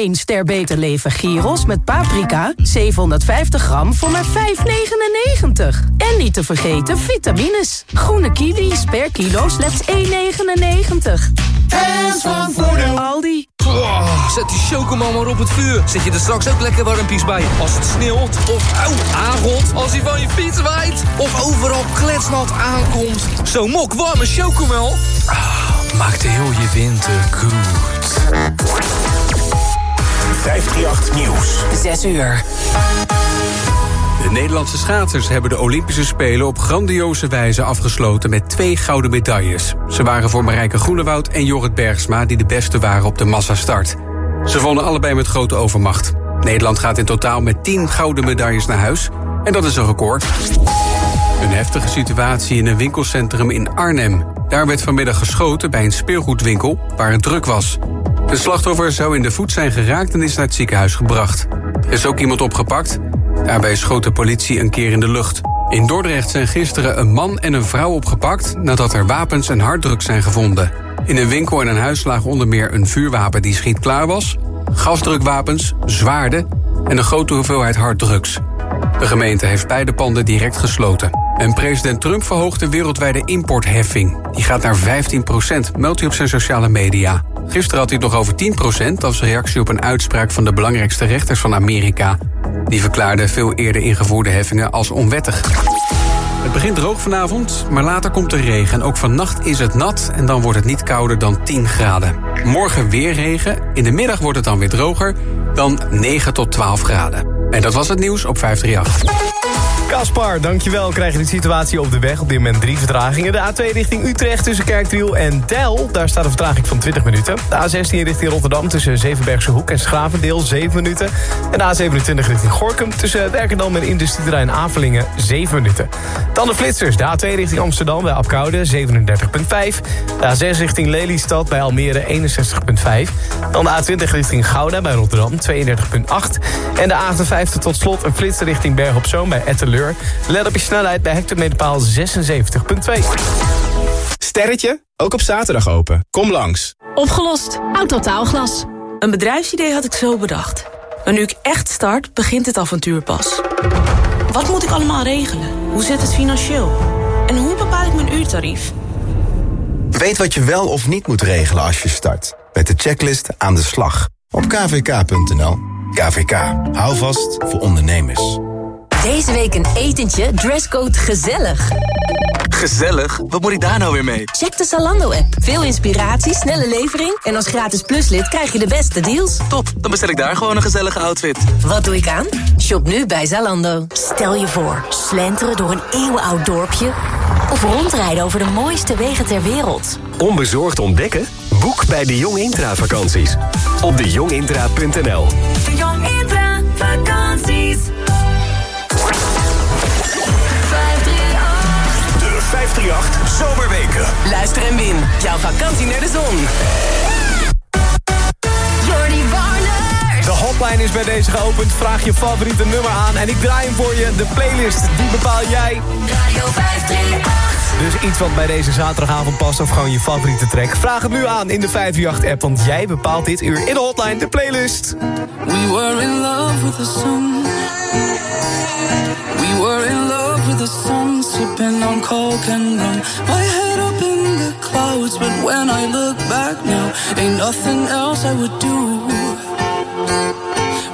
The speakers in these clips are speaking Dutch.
1 ster beter leven gyros met paprika 750 gram voor maar 5,99. En niet te vergeten vitamines. Groene kiwis per kilo slechts 1,99. En van Voordeel. Aldi. Oh, zet die chocomel maar op het vuur. Zet je er straks ook lekker warmpies bij. Als het sneeuwt of auw, aangot. Als hij van je fiets waait. Of overal kletsnat aankomt. Zo'n mok warme chocomel. Ah, maakt heel je winter goed. 538 Nieuws. 6 uur. De Nederlandse schaatsers hebben de Olympische Spelen op grandioze wijze afgesloten met twee gouden medailles. Ze waren voor Marijke Groenewoud en Jorrit Bergsma die de beste waren op de massastart. Ze wonnen allebei met grote overmacht. Nederland gaat in totaal met 10 gouden medailles naar huis en dat is een record. Een heftige situatie in een winkelcentrum in Arnhem. Daar werd vanmiddag geschoten bij een speelgoedwinkel waar het druk was. De slachtoffer zou in de voet zijn geraakt en is naar het ziekenhuis gebracht. Er is ook iemand opgepakt. Daarbij schoot de politie een keer in de lucht. In Dordrecht zijn gisteren een man en een vrouw opgepakt... nadat er wapens en harddrugs zijn gevonden. In een winkel en een huis lagen onder meer een vuurwapen die schietklaar was... gasdrukwapens, zwaarden en een grote hoeveelheid harddrugs. De gemeente heeft beide panden direct gesloten. En president Trump verhoogt de wereldwijde importheffing. Die gaat naar 15% meldt hij op zijn sociale media. Gisteren had hij het nog over 10% als reactie op een uitspraak van de belangrijkste rechters van Amerika. Die verklaarden veel eerder ingevoerde heffingen als onwettig. Het begint droog vanavond, maar later komt er regen. En ook vannacht is het nat en dan wordt het niet kouder dan 10 graden. Morgen weer regen, in de middag wordt het dan weer droger... dan 9 tot 12 graden. En dat was het nieuws op 538. Kaspar, dankjewel. Krijg je de situatie op de weg. Op dit moment drie vertragingen. De A2 richting Utrecht tussen Kerkdriel en Del. Daar staat een vertraging van 20 minuten. De A16 richting Rotterdam tussen Zevenbergse Hoek en Schravendeel 7 minuten. En de A27 richting Gorkum tussen Werkendam en Industrieterrein Avelingen 7 minuten. Dan de flitsers. De A2 richting Amsterdam bij Apkoude 37,5. De A6 richting Lelystad bij Almere 61,5. Dan de A20 richting Gouda bij Rotterdam 32,8. En de A58 tot slot een flitser richting Berg op Zoom bij Etteleur Let op je snelheid bij hectometerpaal 76,2. Sterretje, ook op zaterdag open. Kom langs. Opgelost. Autotaalglas. Een bedrijfsidee had ik zo bedacht. Maar nu ik echt start, begint het avontuur pas. Wat moet ik allemaal regelen? Hoe zit het financieel? En hoe bepaal ik mijn uurtarief? Weet wat je wel of niet moet regelen als je start. Met de checklist aan de slag. Op kvk.nl. KVK. Hou vast voor ondernemers. Deze week een etentje, dresscode gezellig. Gezellig? Wat moet ik daar nou weer mee? Check de Zalando-app. Veel inspiratie, snelle levering... en als gratis pluslid krijg je de beste deals. Top, dan bestel ik daar gewoon een gezellige outfit. Wat doe ik aan? Shop nu bij Zalando. Stel je voor, slenteren door een eeuwenoud dorpje... of rondrijden over de mooiste wegen ter wereld. Onbezorgd ontdekken? Boek bij de Jong Intra vakanties. Op dejongintra.nl De Zomerweken. Luister en win. Jouw vakantie naar de zon. Hotline is bij deze geopend. Vraag je favoriete nummer aan en ik draai hem voor je. De playlist, die bepaal jij. Radio 538. Dus iets wat bij deze zaterdagavond past of gewoon je favoriete track. Vraag het nu aan in de 538-app, want jij bepaalt dit uur in de hotline, de playlist. We were in love with the sun. We were in love with the sun, sipping on coke and rum. My head up in the clouds, but when I look back now, ain't nothing else I would do.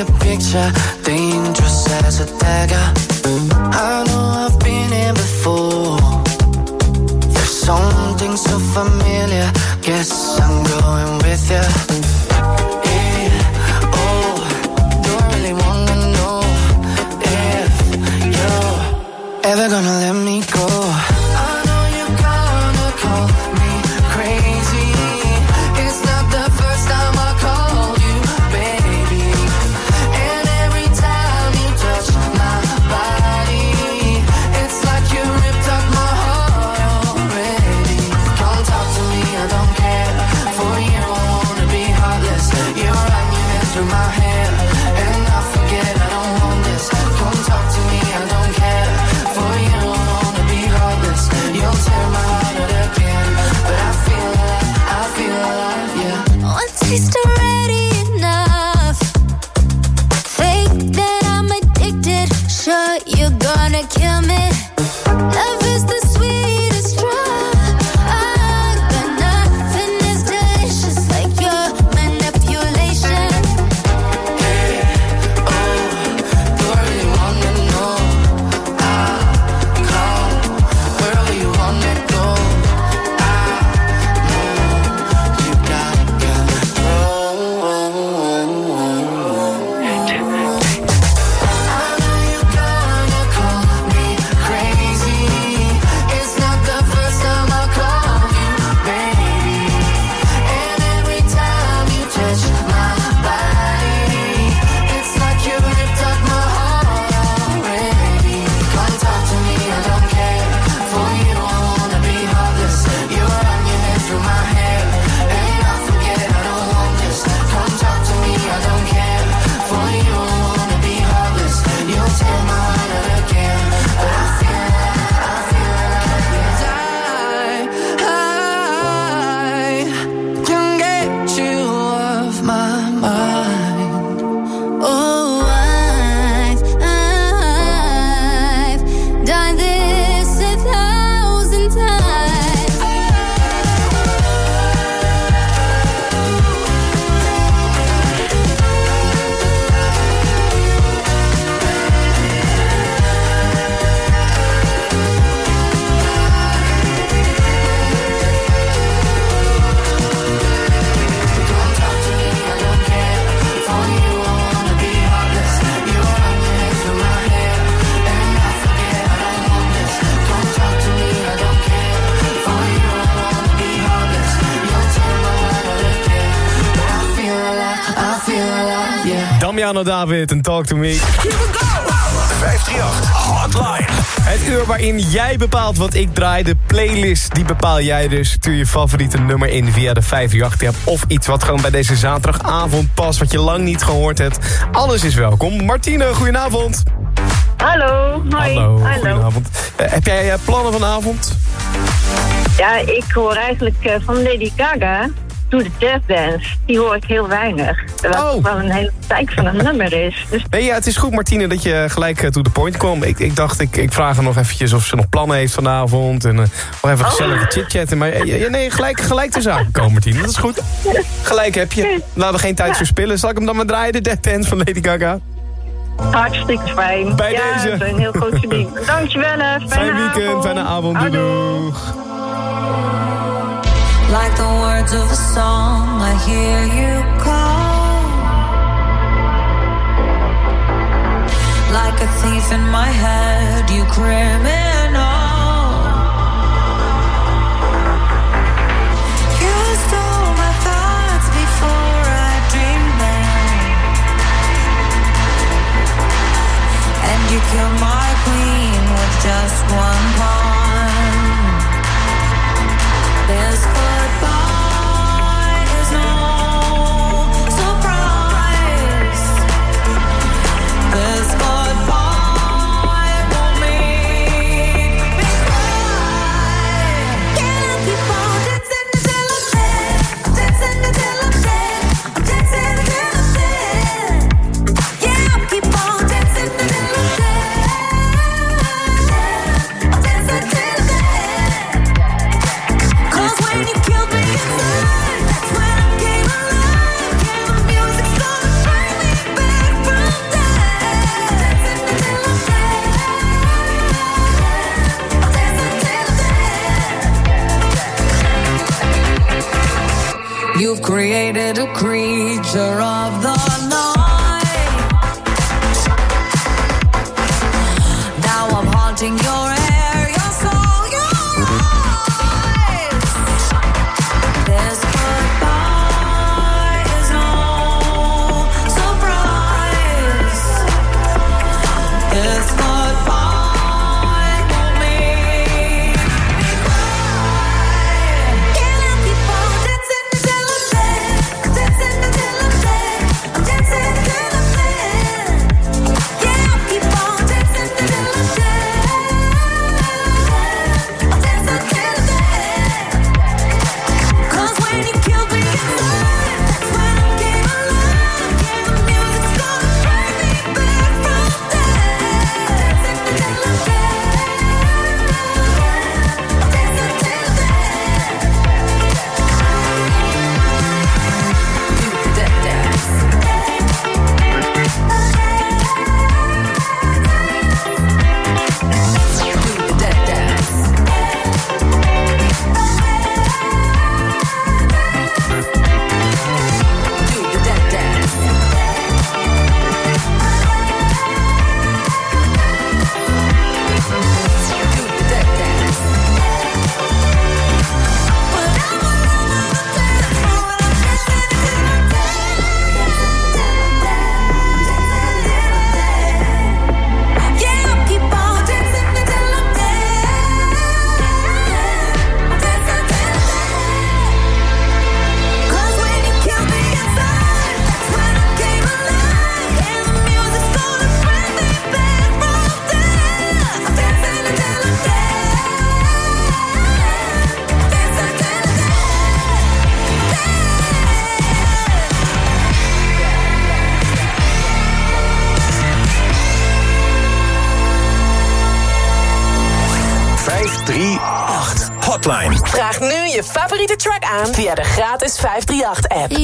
A picture, dangerous as a dagger. I know I've been here before. There's something so familiar. Guess I'm going with you. Damiano David en Talk to Me. 538 Hotline. Het uur waarin jij bepaalt wat ik draai. De playlist, die bepaal jij dus. Stuur je favoriete nummer in via de 538-app. Of iets wat gewoon bij deze zaterdagavond past. Wat je lang niet gehoord hebt. Alles is welkom. Martine, goedenavond. Hallo, hoi. Hallo, goedenavond. Eh, heb jij eh, plannen vanavond? Ja, ik hoor eigenlijk eh, van Lady Gaga, To the Death Dance. Die hoor ik heel weinig. Terwijl het wel een hele tijd van een nummer is. Dus Nee, ja, het is goed, Martine, dat je gelijk eh, to the point kwam. Ik, ik dacht, ik, ik vraag haar nog eventjes of ze nog plannen heeft vanavond. En eh, nog even gezellig chit-chatten. Maar eh, ja, nee, gelijk, gelijk te zaken komen, Martine. Dat is goed. Gelijk heb je. Laten we geen tijd Ja. verspillen. Zal ik hem dan maar draaien, de Death Dance van Lady Gaga? hartstikke fijn. Bij ja, deze. een heel goed verdiend. Dankjewel. Fijne Fijn weekend, avond. fijne avond. Doei. Like the words of a song, I hear you call. Like a thief in my head, you criminal. You killed my queen with just one call. je favoriete track aan via de gratis 538-app.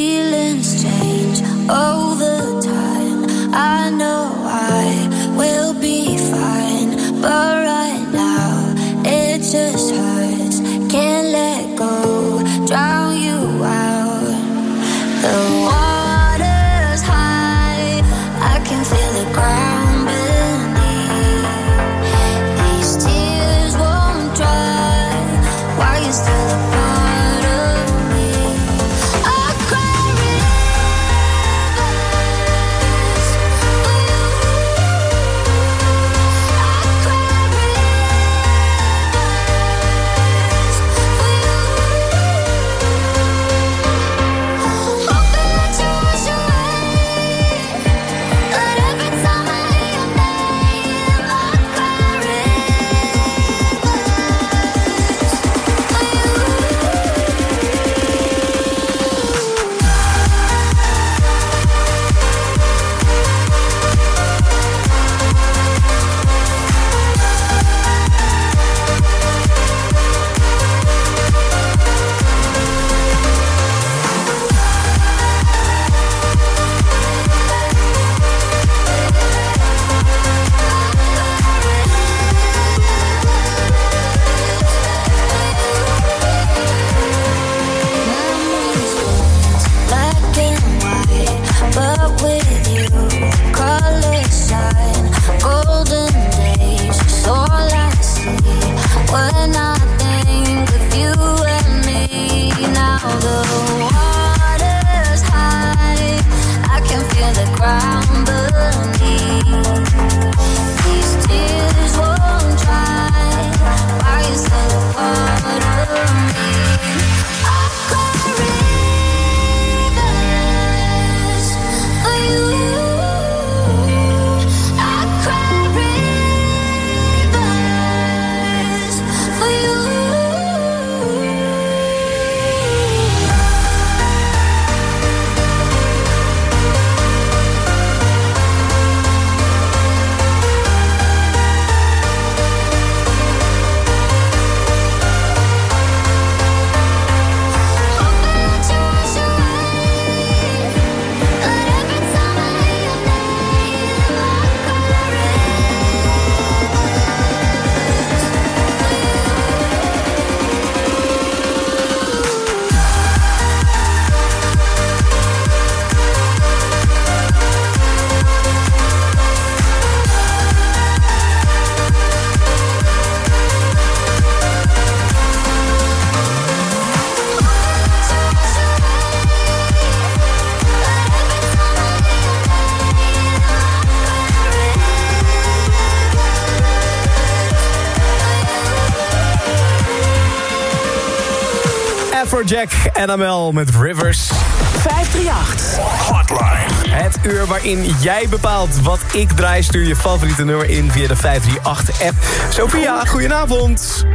Afrojack NML met Rivers. 538. Hotline. Het uur waarin jij bepaalt wat ik draai. Stuur je favoriete nummer in via de 538-app. Sophia, goedenavond.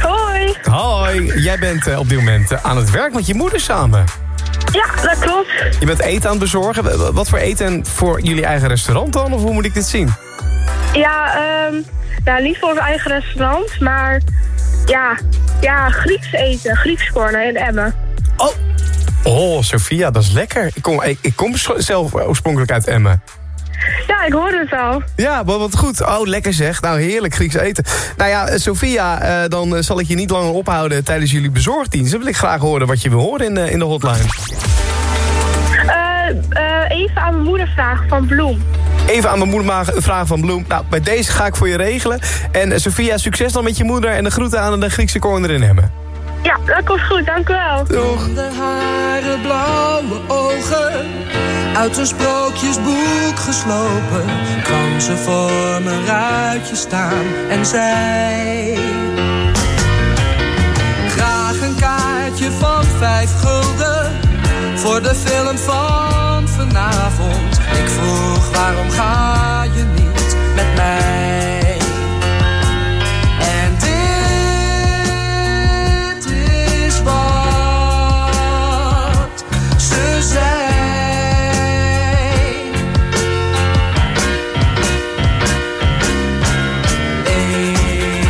Hoi. Hoi, jij bent eh, op dit moment eh, aan het werk met je moeder samen. Ja, dat klopt. Je bent eten aan het bezorgen. Wat voor eten voor jullie eigen restaurant dan? Of hoe moet ik dit zien? Ja, ehm nou, niet voor ons eigen restaurant, maar ja, ja, Grieks eten. Grieks corner in Emmen. Oh, Sophia, dat is lekker. Ik kom, ik, ik kom zelf oorspronkelijk uit Emmen. Ja, ik hoorde het al. Ja, maar wat goed. Oh, lekker zeg. Nou, heerlijk Grieks eten. Nou ja, eh, Sophia, eh, dan eh, zal ik je niet langer ophouden tijdens jullie bezorgdienst. Dan wil ik graag horen wat je wil horen in, in de hotline. Even aan mijn moeder vragen van Bloem. Even aan mijn moeder vragen van Bloem. Nou, bij deze ga ik voor je regelen. En eh, Sophia, succes dan met je moeder en de groeten aan de Griekse corner in Emmen. Ja, dat komt goed, dank u wel. Doeg. De haren, blauwe ogen, uit een sprookjesboek geslopen, kwam ze voor mijn ruitje staan en zei: Graag een kaartje van vijf gulden voor de film van vanavond. Waarom ga je niet met mij? En dit is wat ze zei.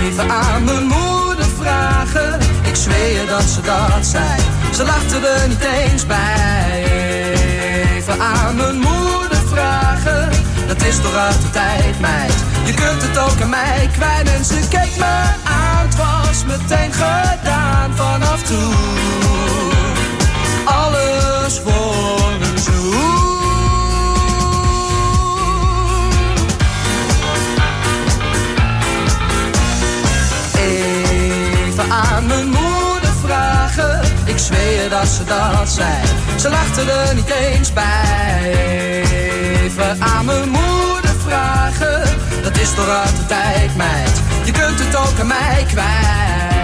Even aan mijn moeder vragen, ik zweer dat ze dat zei. Ze lachte er niet eens bij. Is uit de tijd, meid. Je kunt het ook aan mij kwijt en ze keek me aan. Het was meteen gedaan vanaf toen. Alles voor een zoen. Even aan mijn moeder vragen. Ik zweer dat ze dat zei. Ze lachte er niet eens bij. Even aan mijn moeder vragen. Dat is toch uit de tijd, meid. Je kunt het ook aan mij kwijt.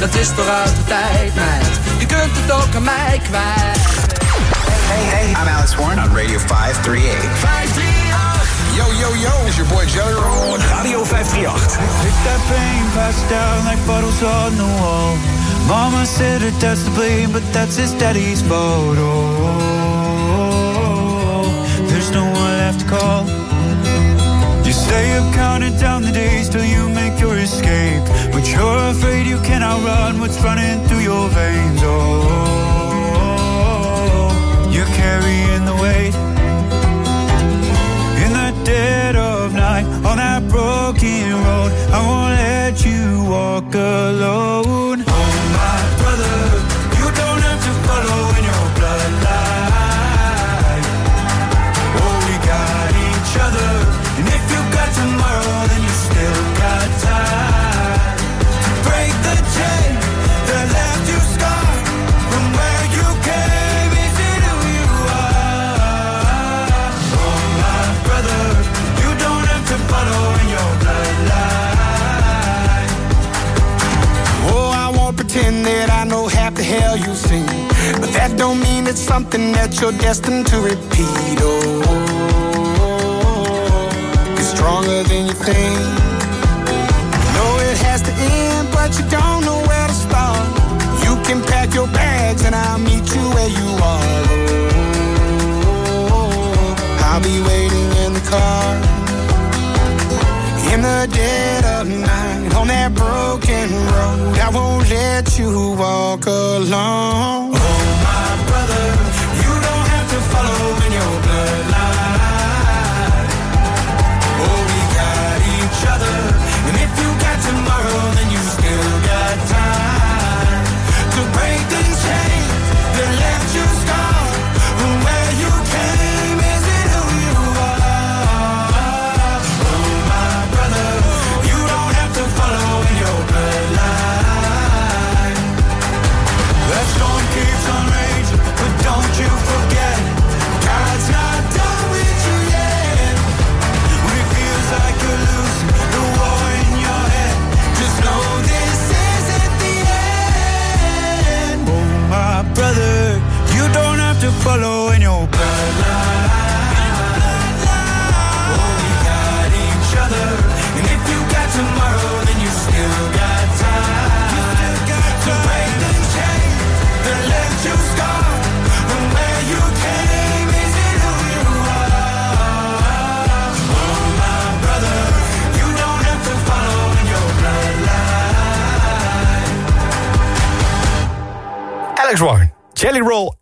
Dat is door uit de tijd, meid. Je kunt het ook aan mij kwijt. Hey, hey, I'm Alex Warren on Radio 538. 538. Yo, yo, yo, it's your boy Jelly Roll on Radio 538. Pick that pain, pass it down like bottles on the wall. Mama said her dad's to blame, but that's his daddy's photo. There's no one left to call. You stay up counting down the days till you make your escape. But you're afraid you cannot run what's running through your veins. Oh, you're carrying the weight. In the dead of night, on that broken road, I won't let you walk alone. You've seen. But that don't mean it's something that you're destined to repeat. Oh, it's stronger than you think. You know it has to end, but you don't know where to start. You can pack your bags and I'll meet you where you are. Oh, I'll be waiting in the car. In the dead of night, on that broken road, I won't let you walk alone.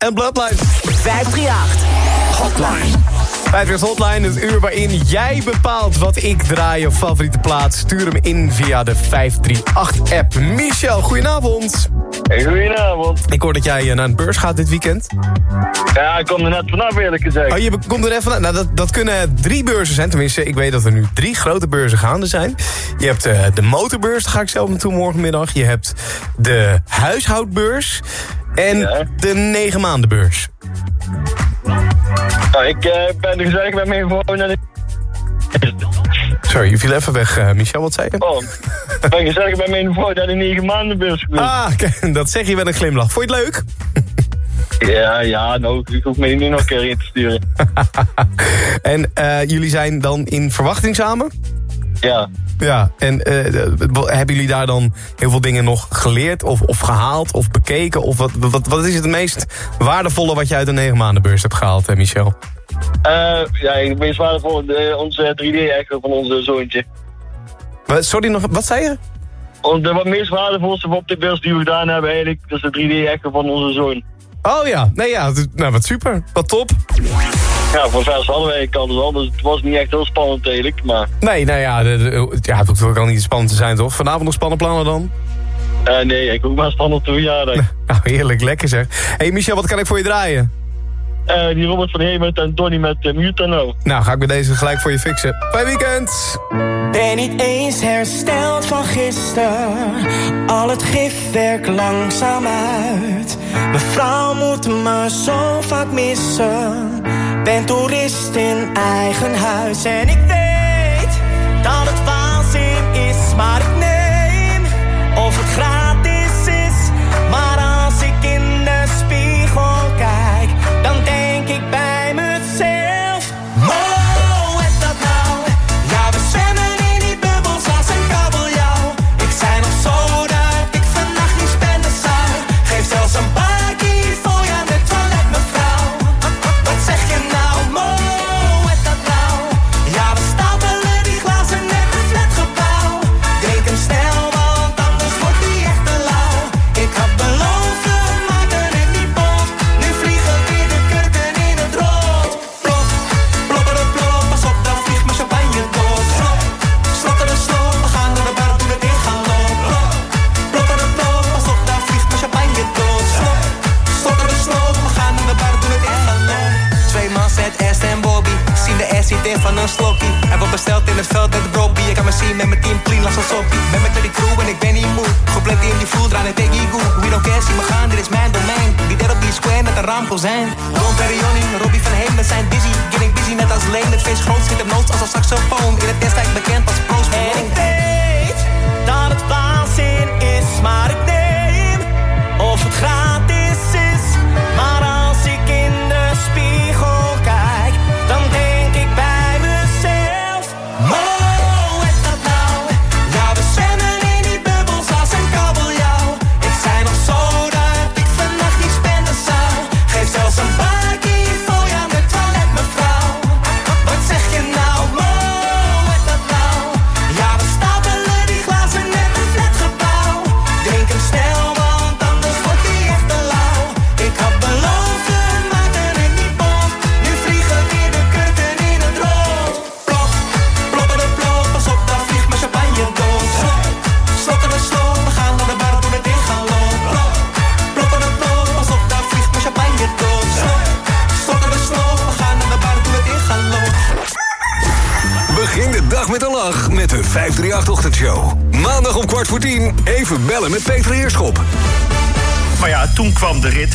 En Bloodline. 538. Hotline. 538 Hotline, het uur waarin jij bepaalt wat ik draai of favoriete plaats. Stuur hem in via de 538-app. Michel, goedenavond. Hey, goedenavond. Ik hoor dat jij eh, naar een beurs gaat dit weekend. Ja, ik kom er net vanaf eerlijk gezegd. Oh, je komt er even aan. Nou, dat, dat kunnen drie beurzen zijn. Tenminste, ik weet dat er nu drie grote beurzen gaande zijn. Je hebt eh, de motorbeurs, daar ga ik zelf naartoe morgenmiddag. Je hebt de huishoudbeurs. En de negen maandenbeurs. Nou, ik eh, ben er gezellig met mijn vrouw naar de... Sorry, je viel even weg, eh, Michel. Wat zei je? Oh, ik ben gezellig met mijn vrouw naar de negen maandenbeurs geweest. Ah, kijk, dat zeg je met een glimlach. Vond je het leuk? Ja, ja, nou, ik hoef me nu nog een keer in te sturen. En eh, jullie zijn dan in verwachting samen? Ja. Ja, en eh, hebben jullie daar dan heel veel dingen nog geleerd of, of gehaald of bekeken? Of wat, wat, wat is het meest waardevolle wat je uit de negen maandenbeurs hebt gehaald, hè, Michel? Eh, ja, zwaar voor de, onze 3D-echo van onze zoontje. Wat, sorry, nog, wat zei je? De wat meest waardevolste op de beurs die we gedaan hebben eigenlijk, dat is de 3D-echo van onze zoon. Oh ja, nee ja, het- nou wat super, wat top. Ja, voor vers hadden wij kant dus al, dus het was niet echt heel spannend eigenlijk, maar... Nee, nou ja, de, de- ja het hoeft ook al niet spannend te zijn, toch? Vanavond nog spannende plannen dan? eh, nee, ik hoef maar spannend toe, ja. Nou, heerlijk, lekker zeg. hey Michel, wat kan ik voor je draaien? Eh, die Robert van Hemert en Donny met uh, Mutano. Nou, ga ik met deze gelijk voor je fixen. Fijn weekend! Ben niet eens hersteld van gisteren. Al het gif werkt langzaam uit. Mevrouw moet me zo vaak missen. Ben toerist in eigen huis. En ik weet dat het waanzin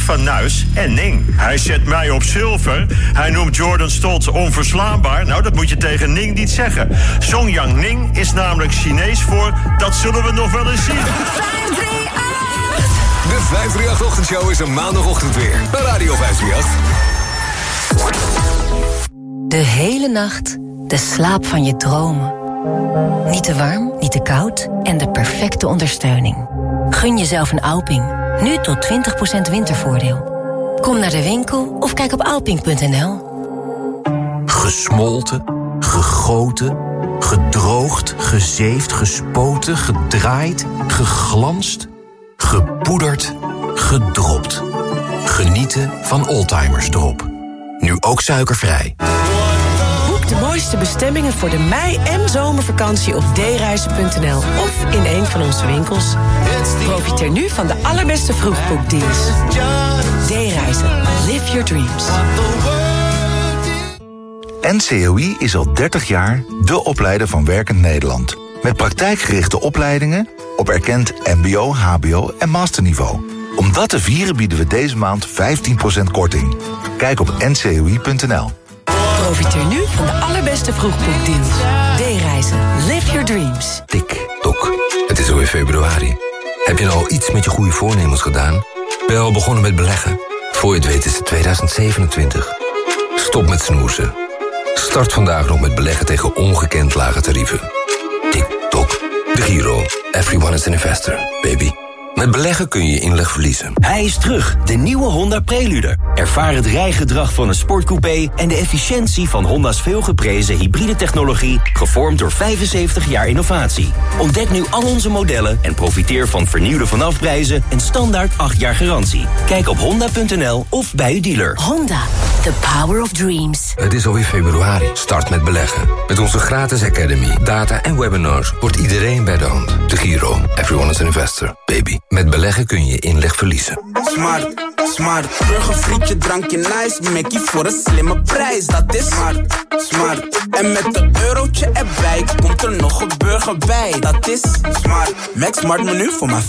van Nuis en Ning. Hij zet mij op zilver. Hij noemt Jordan Stoltz onverslaanbaar. Nou, dat moet je tegen Ning niet zeggen. Songyang Ning is namelijk Chinees voor... dat zullen we nog wel eens zien. De 538-ochtendshow is een maandagochtend weer. Bij Radio 538. De hele nacht de slaap van je dromen. Niet te warm, niet te koud en de perfecte ondersteuning. Gun jezelf een Alping. Nu tot 20% wintervoordeel. Kom naar de winkel of kijk op alping.nl. Gesmolten, gegoten, gedroogd, gezeefd, gespoten, gedraaid, geglanst, gepoederd, gedropt. Genieten van Oldtimers Drop. Nu ook suikervrij. De mooiste bestemmingen voor de mei- en zomervakantie op dereizen.nl of in een van onze winkels. Profiteer nu van de allerbeste vroegboekdeals. D-reizen. Live your dreams. NCOI is al 30 jaar de opleider van Werkend Nederland. Met praktijkgerichte opleidingen op erkend mbo, hbo en masterniveau. Om dat te vieren bieden we deze maand 15% korting. Kijk op ncoi.nl. Profiteer nu van de allerbeste vroegboekdeals. D-reizen. Live your dreams. Tik, tok. Het is alweer februari. Heb je al iets met je goede voornemens gedaan? Ben je al begonnen met beleggen? Voor je het weet is het 2027. Stop met snoezen. Start vandaag nog met beleggen tegen ongekend lage tarieven. Tik, tok. De Giro. Everyone is an investor, baby. Met beleggen kun je inleg verliezen. Hij is terug, de nieuwe Honda Prelude. Ervaar het rijgedrag van een sportcoupé en de efficiëntie van Honda's veelgeprezen hybride technologie, gevormd door 75 jaar innovatie. Ontdek nu al onze modellen en profiteer van vernieuwde vanafprijzen en standaard 8 jaar garantie. Kijk op honda.nl of bij uw dealer. Honda, the power of dreams. Het is alweer februari. Start met beleggen. Met onze gratis academy, data en webinars wordt iedereen bij de hand. De Giro. Everyone is an investor, baby. Met beleggen kun je inleg verliezen. Smart, Smart. Burgerfrietje, drankje nice. Mackie voor een slimme prijs. Dat is smart. Smart. En met een eurotje erbij komt er nog een burger bij. Dat is smart. Max Smart menu voor maar 5,95.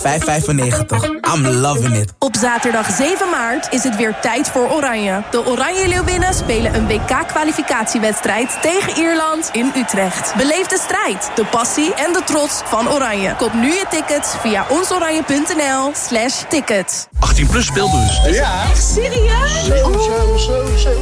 I'm loving it. Op zaterdag 7 maart is het weer tijd voor Oranje. De Oranje Leeuwinnen spelen een WK-kwalificatiewedstrijd tegen Ierland in Utrecht. Beleef de strijd, de passie en de trots van Oranje. Koop nu je tickets via onsoranje.nl slash tickets. 18 plus speelbus. Ja. Echt serieus?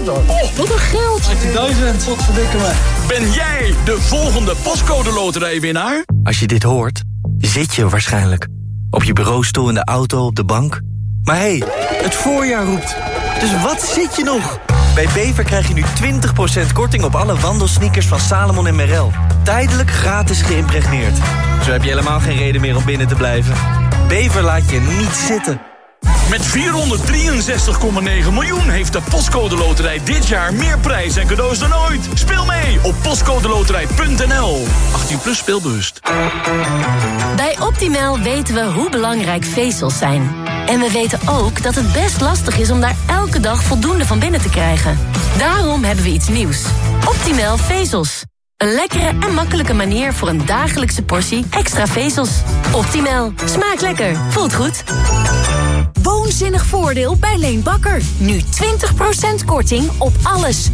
Oh, wat een geld. 18.000. Wat verdikken me. Ben jij de volgende postcode loterijwinnaar? Als je dit hoort, zit je waarschijnlijk. Op je bureaustoel, in de auto, op de bank. Maar hé, hey, het voorjaar roept. Dus wat zit je nog? Bij Bever krijg je nu 20% korting op alle wandelsneakers van Salomon en Merrell. Tijdelijk gratis geïmpregneerd. Zo heb je helemaal geen reden meer om binnen te blijven. Bever laat je niet zitten. Met 463,9 miljoen heeft de Postcode Loterij dit jaar meer prijs en cadeaus dan ooit. Speel mee op postcodeloterij.nl. 18 plus speelbewust. Bij Optimal weten we hoe belangrijk vezels zijn. En we weten ook dat het best lastig is om daar elke dag voldoende van binnen te krijgen. Daarom hebben we iets nieuws. Optimal vezels. Een lekkere en makkelijke manier voor een dagelijkse portie extra vezels. Optimal. Smaakt lekker. Voelt goed. Woonzinnig voordeel bij Leen Bakker. Nu 20% korting op alles. 20%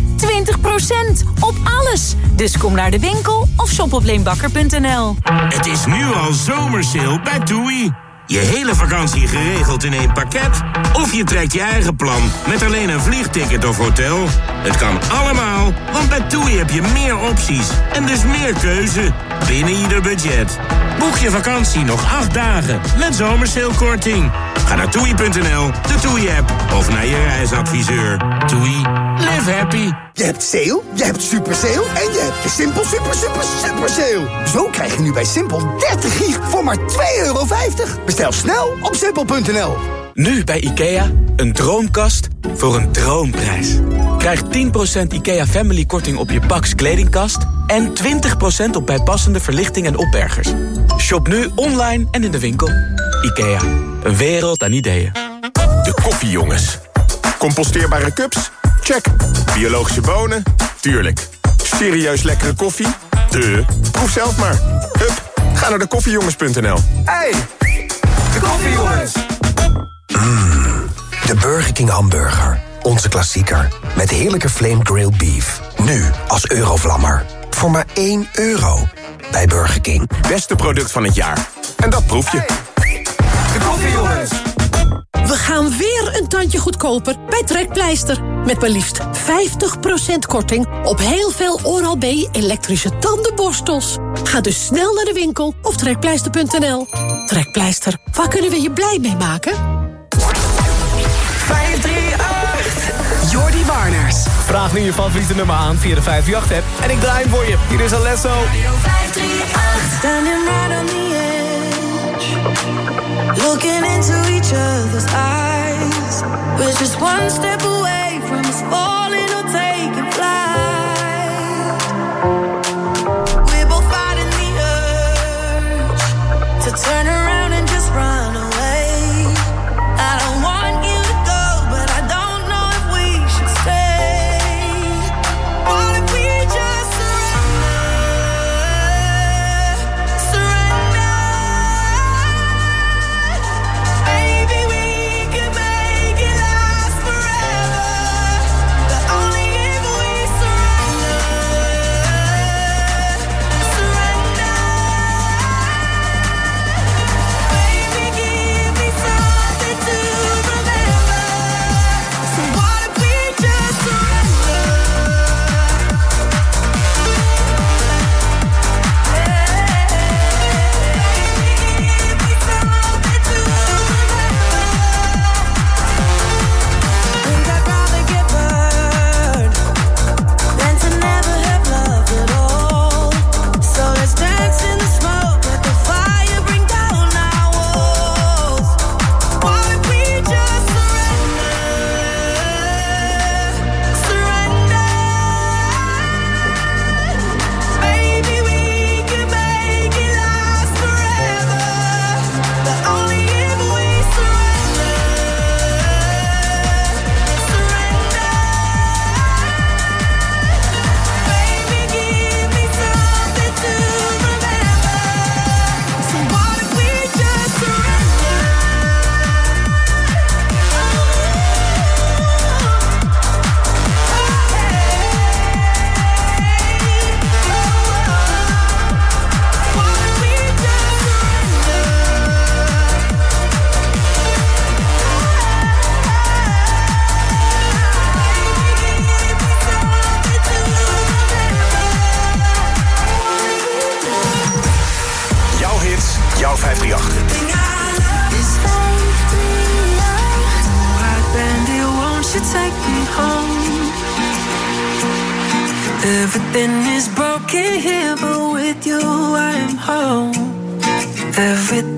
op alles. Dus kom naar de winkel of shop op leenbakker.nl. Het is nu al zomersale bij TUI. Je hele vakantie geregeld in één pakket? Of je trekt je eigen plan met alleen een vliegticket of hotel? Het kan allemaal, want bij TUI heb je meer opties en dus meer keuze binnen ieder budget. Boek je vakantie nog acht dagen met zomersalekorting. Ga naar toei.nl, de TUI-app of naar je reisadviseur. TUI, live happy. Je hebt sale, je hebt super sale en je hebt de Simpel super super super sale. Zo krijg je nu bij Simpel 30 gig voor maar 2,50 euro. Bestel snel op simpel.nl. Nu bij IKEA, een droomkast voor een droomprijs. Krijg 10% IKEA Family korting op je Pax kledingkast... en 20% op bijpassende verlichting en opbergers. Shop nu online en in de winkel. IKEA, een wereld aan ideeën. De koffiejongens. Composteerbare cups? Check. Biologische bonen? Tuurlijk. Serieus lekkere koffie? De. Proef zelf maar. Hup, ga naar de koffiejongens.nl. Hey, de koffiejongens. De Burger King hamburger. Onze klassieker. Met heerlijke flame grilled beef. Nu als eurovlammer. Voor maar 1 euro. Bij Burger King. Beste product van het jaar. En dat proef je. De koffiejongens. We gaan weer een tandje goedkoper bij Trekpleister. Met maar liefst 50% korting op heel veel Oral-B elektrische tandenborstels. Ga dus snel naar de winkel of trekpleister.nl. Trekpleister, waar kunnen we je blij mee maken? 538. Jordi Warners. Vraag nu je favoriete nummer aan via de 538-app. En ik draai hem voor je. Hier is Alesso. Standing right on the edge, looking into each other's eyes. We're just one step away from us falling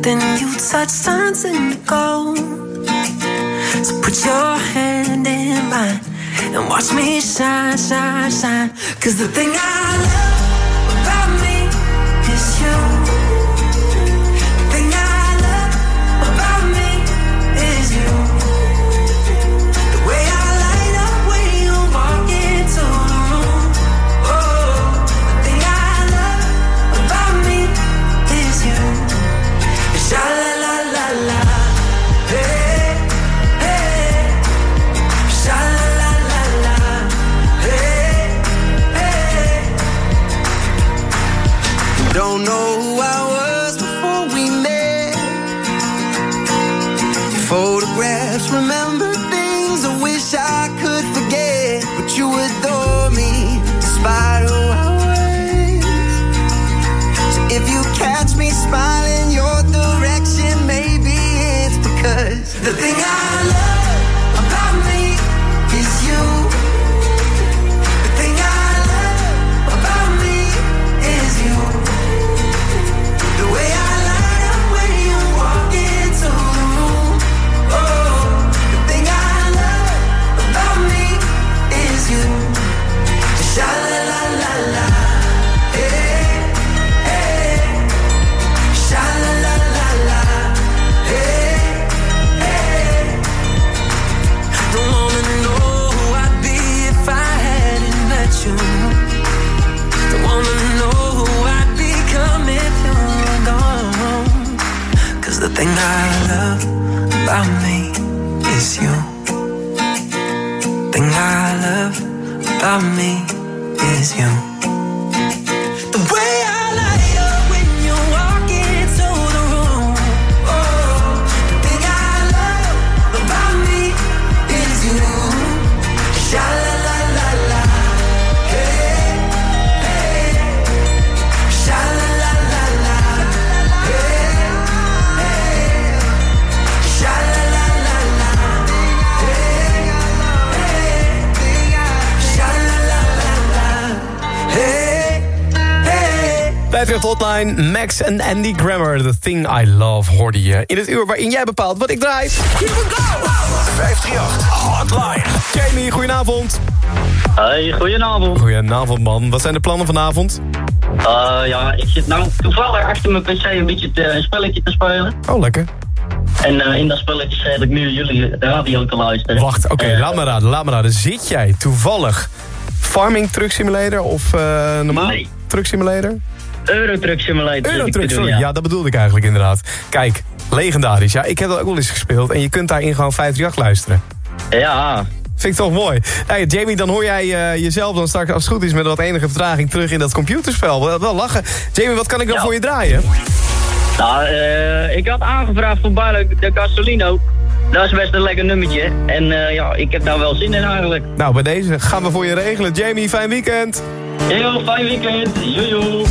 Everything you touch turns into gold. So put your hand in mine and watch me shine, shine, shine. Cause the thing I love thing I love about me is you. Thing I love about me is you. Patriot Hotline, Max en Andy Grammer. The Thing I Love hoorde je in het uur waarin jij bepaalt wat ik draai. Here we go! 538 Hotline. Jamie, goedenavond. Hey, goedenavond. Goedenavond, man. Wat zijn de plannen vanavond? Eh, ja, ik zit nou toevallig achter mijn pc een beetje te, een spelletje te spelen. Oh, lekker. En eh, in dat spelletje zet ik nu jullie radio te luisteren. Wacht, oké, Eh, laat me raden, laat me raden. Zit jij toevallig Farming Truck Simulator of normaal Nee. Truck Simulator? Euro Truck Simulator. Eurotruck, doen, sorry. Ja. dat bedoelde ik eigenlijk inderdaad. Kijk, legendarisch. Ja, ik heb dat ook wel eens gespeeld. En je kunt daarin gewoon 538 luisteren. Ja. Vind ik toch mooi. Hey, Jamie, dan hoor jij eh, jezelf dan straks als het goed is... met wat enige vertraging terug in dat computerspel. Wel, wel lachen. Jamie, wat kan ik dan Ja. voor je draaien? Nou, eh, ik had aangevraagd voor Bailey de Gasolino. Dat is best een lekker nummertje. En eh, ja, ik heb daar wel zin in eigenlijk. Nou, bij deze gaan we voor je regelen. Jamie, fijn weekend. Heel fijn weekend. Jojo.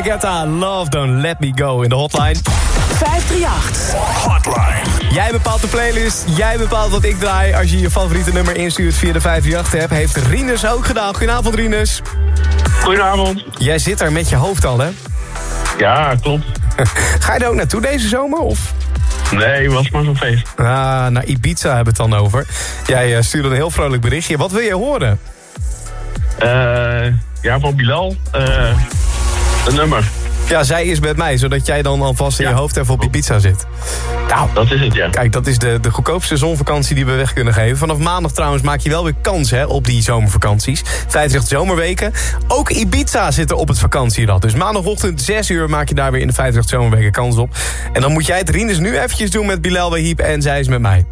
David Guetta, Love Don't Let Me Go in de hotline. 538. Hotline. Jij bepaalt de playlist, jij bepaalt wat ik draai. Als je je favoriete nummer instuurt via de 538 hebt, heeft Rinus ook gedaan. Goedenavond, Rinus. Goedenavond. Jij zit daar met je hoofd al, hè? Ja, klopt. Ga je er ook naartoe deze zomer, of... Nee, was maar zo'n feest. Ah, naar Ibiza hebben we het dan over. Jij eh, stuurde een heel vrolijk berichtje. Wat wil je horen? Eh... Ja, van Bilal. Eh, een nummer. Ja, zij is met mij, zodat jij dan alvast in je hoofd even op je pizza zit. Nou, dat is het, ja. Kijk, dat is de, de goedkoopste zonvakantie die we weg kunnen geven. Vanaf maandag trouwens maak je wel weer kans hè, op die zomervakanties. 50 zomerweken. Ook Ibiza zit er op het vakantierad. Dus maandagochtend 6 uur maak je daar weer in de 50 zomerweken kans op. En dan moet jij het dus nu eventjes doen met Bilal Wahib en zij is met mij.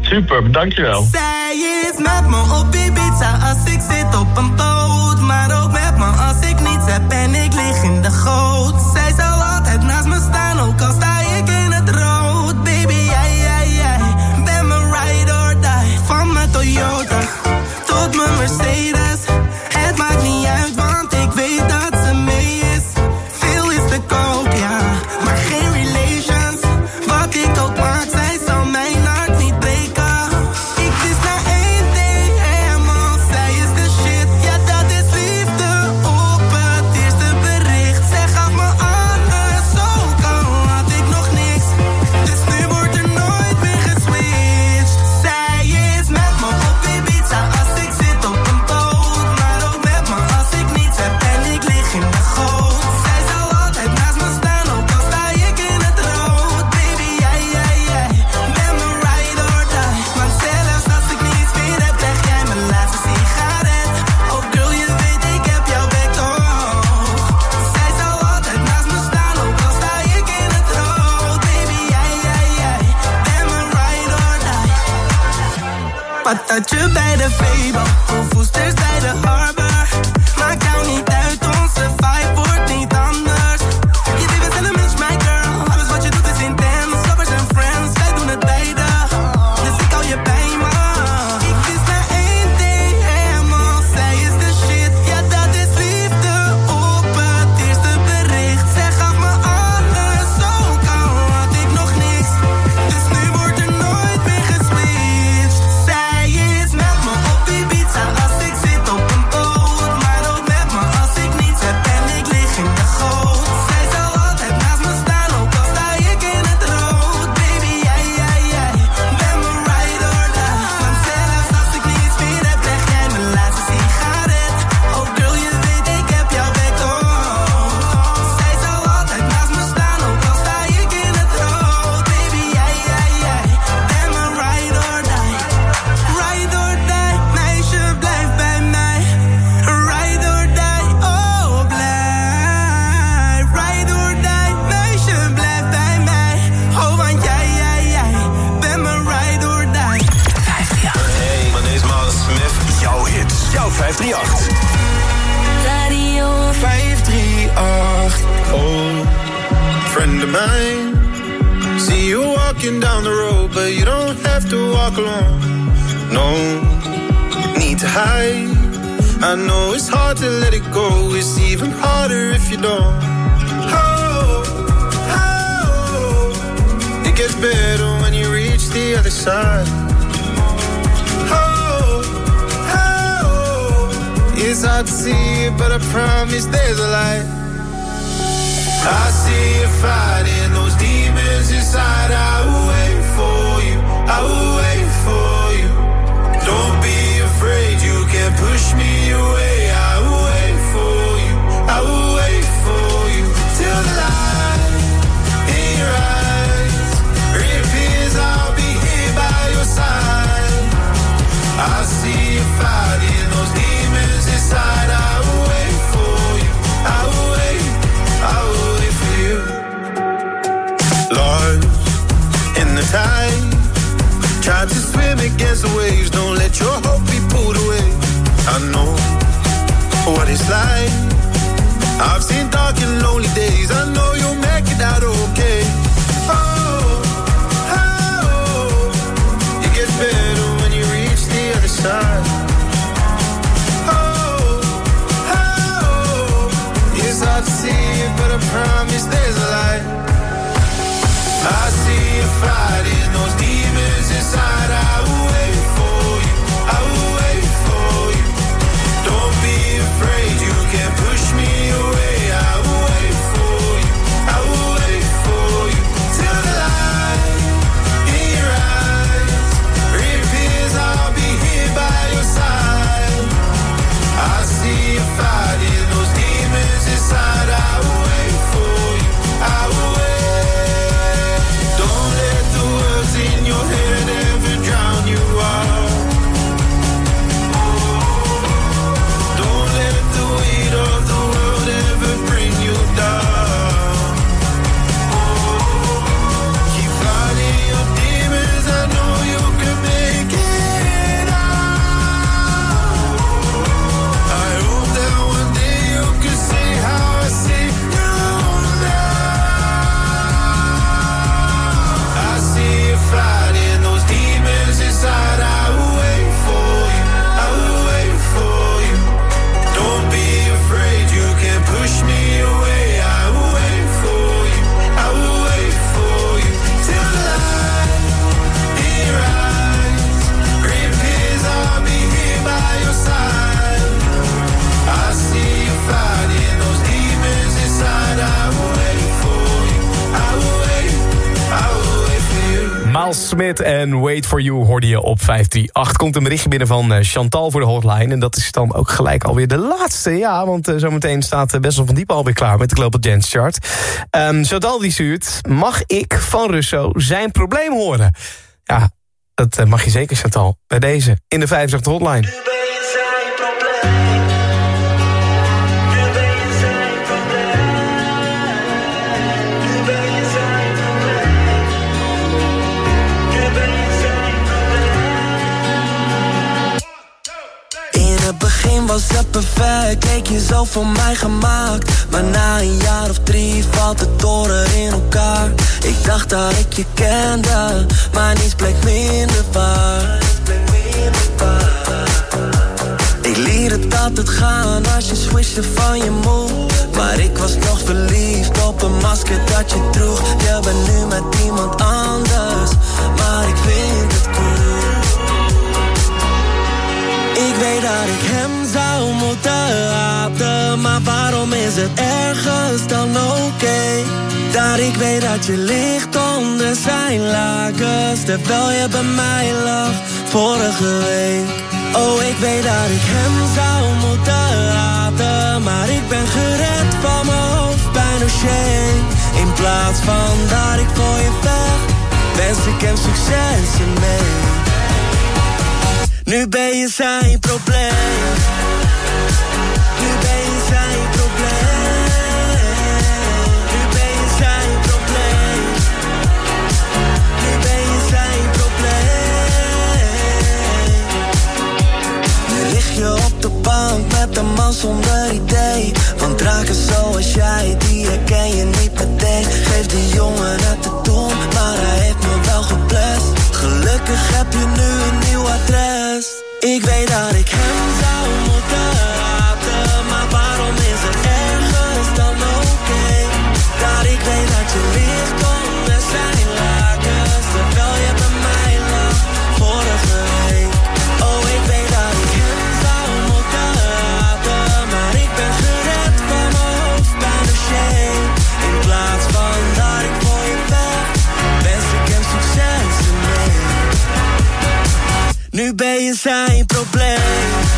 Super, dankjewel. Zij is met me op Ibiza als ik zit op een boot. Maar ook met me als ik heb en ik lig in de goot. Zij zal altijd naast me staan, ook al sta ik in het rood. Baby, jij, jij, jij, ben mijn ride or die. Van mijn Toyota tot mijn Mercedes. Jouw 538. Radio 538. Oh, friend of mine. See you walking down the road, but you don't have to walk alone. No, need to hide. I know it's hard to let it go. It's even harder if you don't. Oh, oh, it gets better when you reach the other side. It's hard to see but I promise there's a light. I see you fighting those demons inside. I will wait for you. I will wait for you. Don't be afraid, you can push me away. Against the waves. Don't let your hope be pulled away. I know what it's like. I've seen dark and lonely days. Wait For You hoorde je op 538. Komt een berichtje binnen van eh, Chantal voor de hotline. En dat is dan ook gelijk alweer de laatste. Ja, want eh, zometeen staat uh, Bessel van Diepen alweer klaar met de Global Dance Chart. Um, Chantal die stuurt... Mag ik van Russo zijn probleem horen? Ja, dat mag je zeker, Chantal. Bij deze, in de 538 hotline. Was het perfect, leek je zo voor mij gemaakt. Maar na een jaar of drie valt het toren in elkaar. Ik dacht dat ik je kende, maar niets bleek minder waar. Ik leerde het altijd gaan als je switchte van je moe Maar ik was nog verliefd op een masker dat je droeg. Je bent nu met iemand anders, maar ik vind het cool weet dat ik hem zou moeten haten. Maar waarom is het ergens dan oké? Okay? Dat ik weet dat je ligt onder zijn lakens. Terwijl je bij mij lag vorige week. Oh, ik weet dat ik hem zou moeten haten. Maar ik ben gered van mijn hoofdpijn In plaats van dat ik voor je vecht Wens ik hem succes mee nu ben je zijn probleem. Met een man zonder idee. Want draken zoals jij, die herken je niet meteen. Geef die jongen het te doen, maar hij heeft me wel geblest. Gelukkig heb je nu een nieuw adres. Ik weet dat ik hem zou moeten haten, maar waarom is het ergens dan oké? Okay? Dat ik weet dat je ligt Nu ben je zijn probleem.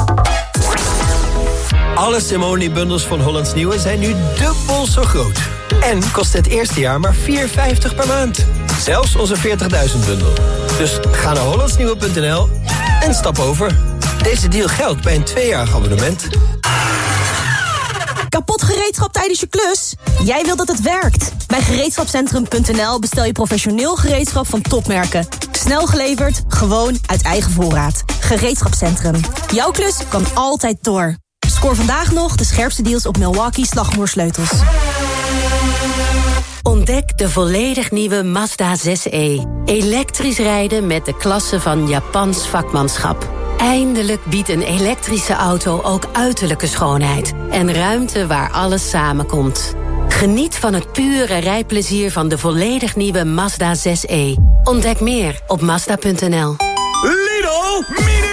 Alle Simone-bundels van Hollands Nieuwe zijn nu dubbel zo groot. En kost het eerste jaar maar 4,50 per maand. Zelfs onze 40.000-bundel. Dus ga naar hollandsnieuwe.nl en stap over. Deze deal geldt bij een tweejarig abonnement. Kapot gereedschap tijdens je klus? Jij wilt dat het werkt. Bij gereedschapcentrum.nl bestel je professioneel gereedschap van topmerken. Snel geleverd, gewoon uit eigen voorraad. Gereedschapcentrum. Jouw klus kan altijd door. Scoor vandaag nog de scherpste deals op Milwaukee slagmoersleutels. Ontdek de volledig nieuwe Mazda 6e. Elektrisch rijden met de klasse van Japans vakmanschap. Eindelijk biedt een elektrische auto ook uiterlijke schoonheid. En ruimte waar alles samenkomt. Geniet van het pure rijplezier van de volledig nieuwe Mazda 6e. Ontdek meer op Mazda.nl. Lidl Mini!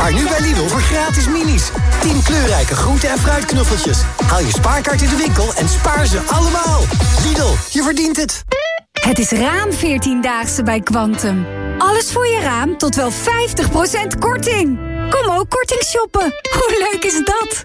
Spaar nu bij Lidl voor gratis minis. 10 kleurrijke groente- en fruitknuffeltjes. Haal je spaarkaart in de winkel en spaar ze allemaal. Lidl, je verdient het. Het is raam 14-daagse bij Quantum. Alles voor je raam tot wel 50% korting. Kom ook korting shoppen. Hoe leuk is dat?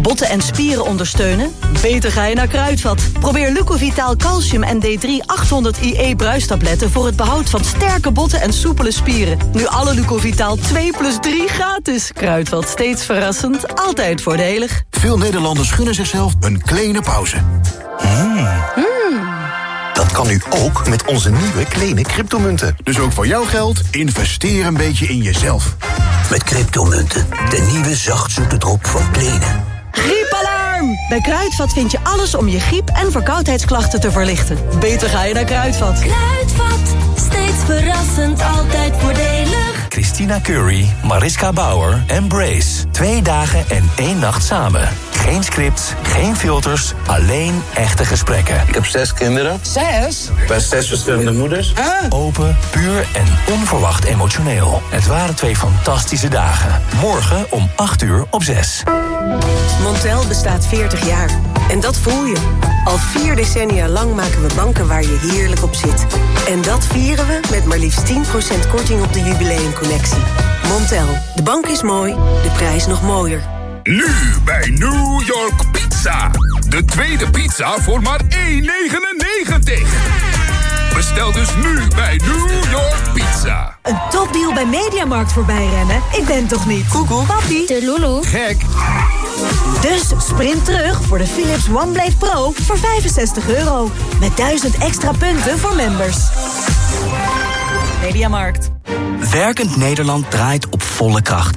Botten en spieren ondersteunen? Beter ga je naar Kruidvat. Probeer Lucovitaal Calcium en D3 800 IE bruistabletten... voor het behoud van sterke botten en soepele spieren. Nu alle Lucovitaal 2 plus 3 gratis. Kruidvat, steeds verrassend, altijd voordelig. Veel Nederlanders gunnen zichzelf een kleine pauze. Dat kan nu ook met onze nieuwe kleine cryptomunten. Dus ook voor jouw geld, investeer een beetje in jezelf. Met cryptomunten, de nieuwe zachtzoete drop van Kleene. Griepalarm! Bij Kruidvat vind je alles om je griep- en verkoudheidsklachten te verlichten. Beter ga je naar Kruidvat. Kruidvat, steeds verrassend, altijd voordelig. Christina Curry, Mariska Bauer en Brace. Twee dagen en één nacht samen. Geen scripts, geen filters, alleen echte gesprekken. Ik heb zes kinderen. Zes? Bij zes verschillende moeders. Open, puur en onverwacht emotioneel. Het waren twee fantastische dagen. Morgen om 8 uur op 6. Montel bestaat 40 jaar. En dat voel je. Al vier decennia lang maken we banken waar je heerlijk op zit. En dat vieren we met maar liefst 10% korting op de jubileumcollectie. Montel, de bank is mooi, de prijs nog mooier. Nu bij New York Pizza. De tweede pizza voor maar 1,99. Bestel dus nu bij New York Pizza. Een topdeal bij Mediamarkt voorbij rennen? Ik ben toch niet? Google. Papi. De Lulu. Gek. Dus sprint terug voor de Philips OneBlade Pro voor 65 euro. Met 1000 extra punten voor members. Mediamarkt. Werkend Nederland draait op volle kracht.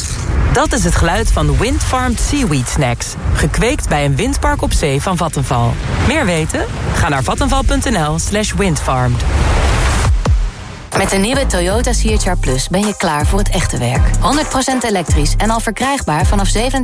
Dat is het geluid van Windfarmed Seaweed Snacks. Gekweekt bij een windpark op zee van Vattenval. Meer weten? Ga naar vattenval.nl slash windfarmed. Met de nieuwe Toyota CHR Plus ben je klaar voor het echte werk. 100% elektrisch en al verkrijgbaar vanaf 37